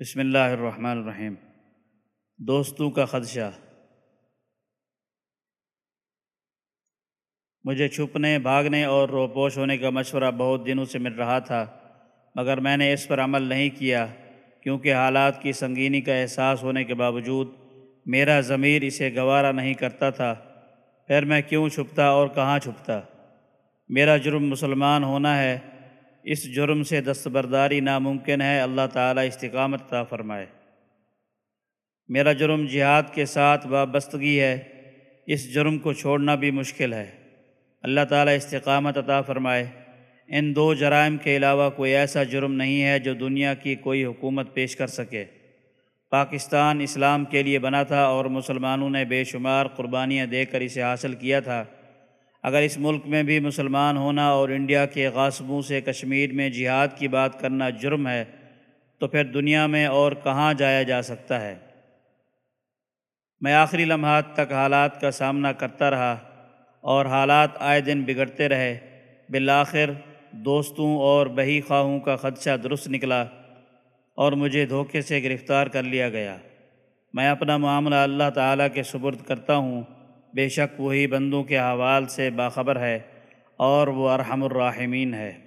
بسم اللہ الرحمن الرحیم۔ دوستوں کا خدشہ۔ مجھے چھپنے، بھاگنے اور روپوش ہونے کا مشورہ بہت دنوں سے مل رہا تھا، مگر میں نے اس پر عمل نہیں کیا، کیونکہ حالات کی سنگینی کا احساس ہونے کے باوجود میرا ضمیر اسے گوارا نہیں کرتا تھا۔ پھر میں کیوں چھپتا اور کہاں چھپتا؟ میرا جرم مسلمان ہونا ہے اس جرم سے دستبرداری ناممکن ہے، اللہ تعالیٰ استقامت عطا فرمائے۔ میرا جرم جہاد کے ساتھ وابستگی ہے، اس جرم کو چھوڑنا بھی مشکل ہے۔ اللہ تعالیٰ استقامت عطا فرمائے۔ ان دو جرائم کے علاوہ کوئی ایسا جرم نہیں ہے جو دنیا کی کوئی حکومت پیش کر سکے۔ پاکستان اسلام کے لیے بنا تھا اور مسلمانوں نے بے شمار قربانیاں دے کر اسے حاصل کیا تھا۔ اگر اس ملک میں بھی مسلمان ہونا اور انڈیا کے غاسبوں سے کشمیر میں جہاد کی بات کرنا جرم ہے، تو پھر دنیا میں اور کہاں جایا جا سکتا ہے؟ میں آخری لمحات تک حالات کا سامنا کرتا رہا اور حالات آئے دن بگڑتے رہے۔ بالآخر دوستوں اور بہی خواہوں کا خدشہ درست نکلا اور مجھے دھوکے سے گرفتار کر لیا گیا۔ میں اپنا معاملہ اللہ تعالیٰ کے سپرد کرتا ہوں بے شک وہی بندوں کے حوال سے باخبر ہے اور وہ ارحم الراحمین ہے۔